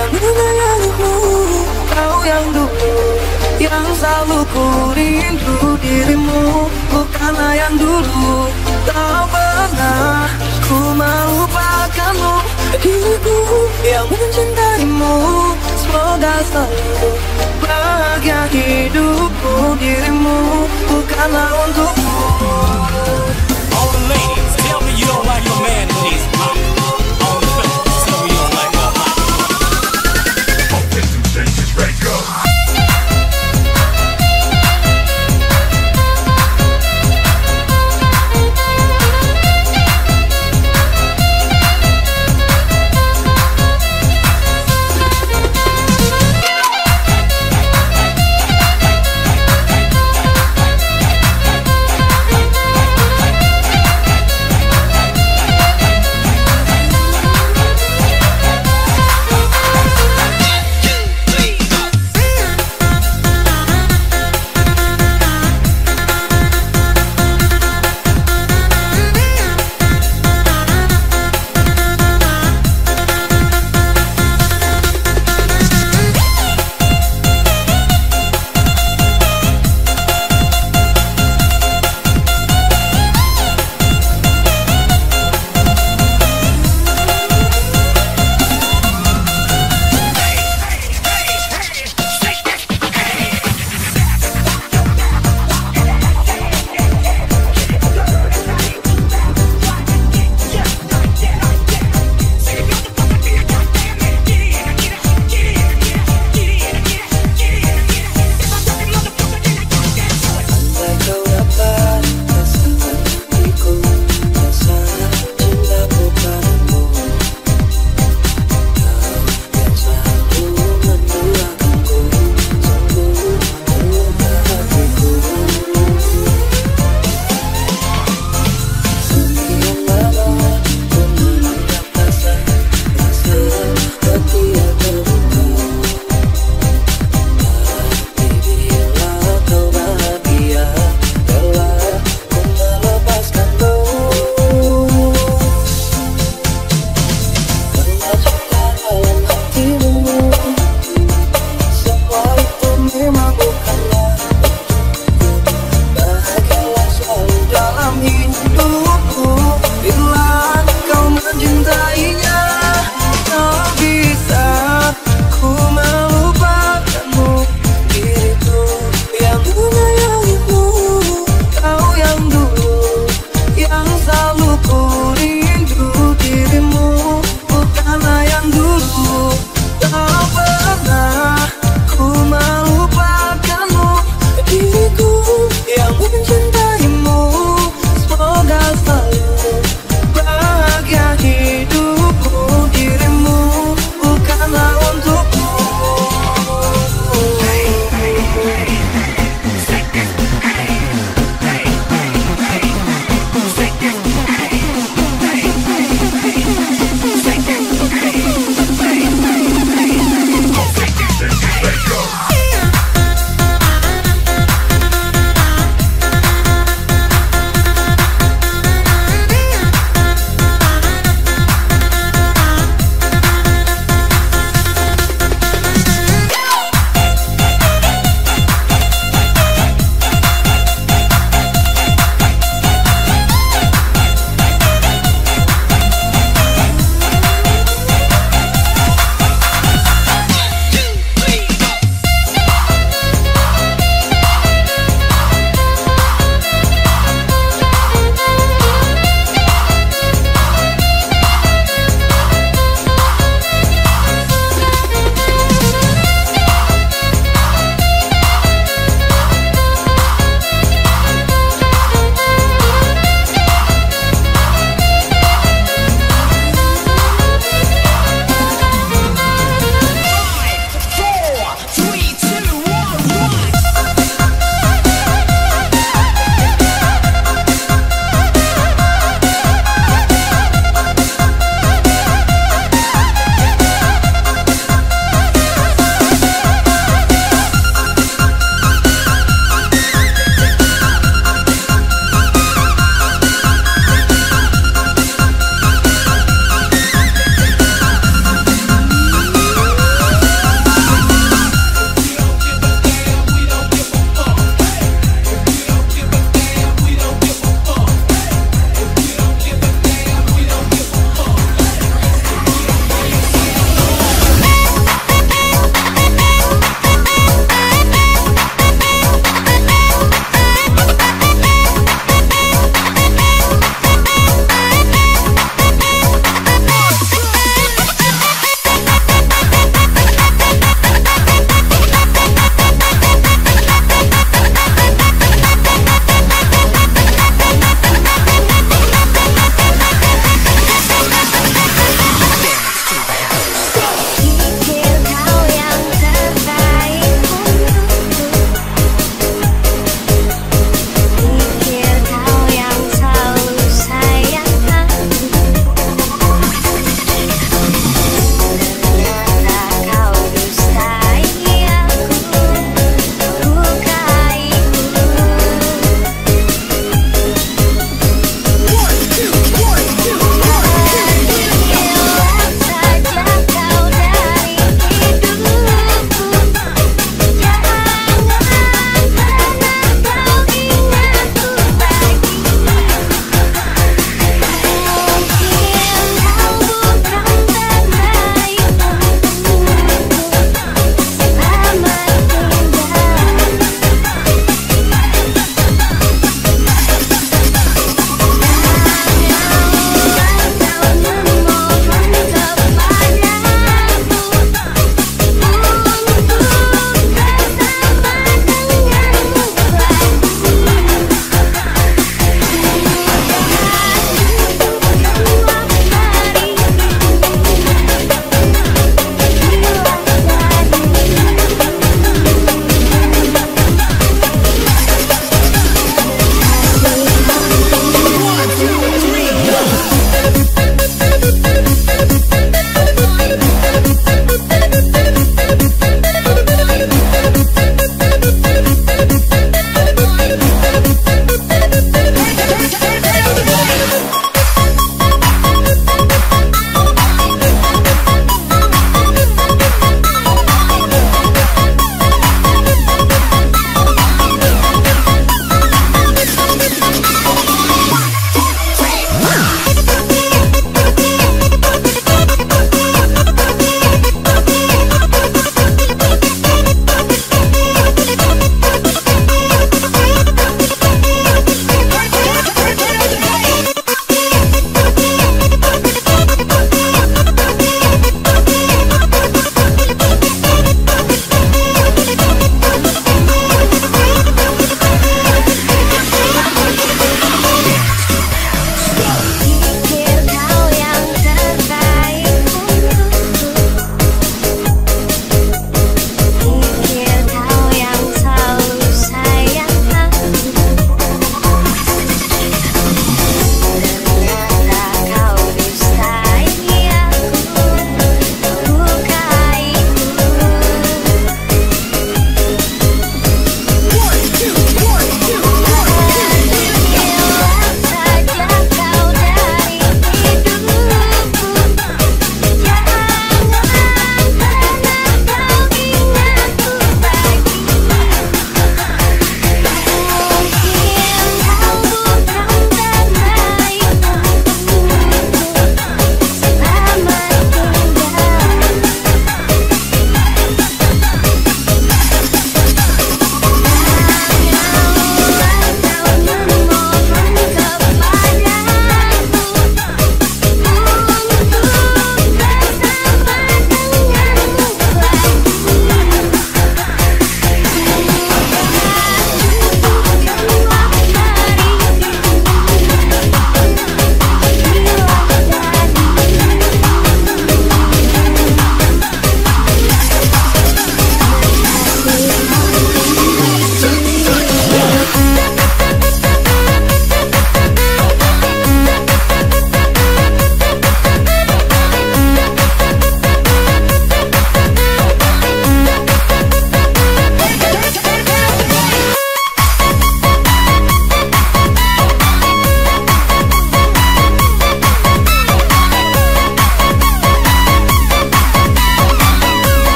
yang menyayangimu Kau yang dulu Yang selalu ku rindu dirimu. Bukanlah yang dulu Tak pernah ku melupakanmu. Diriku yang mencintaimu Semoga selalu bahagia hidupku Dirimu. Bukanlah untukmu All the ladies, tell me you don't like your man in these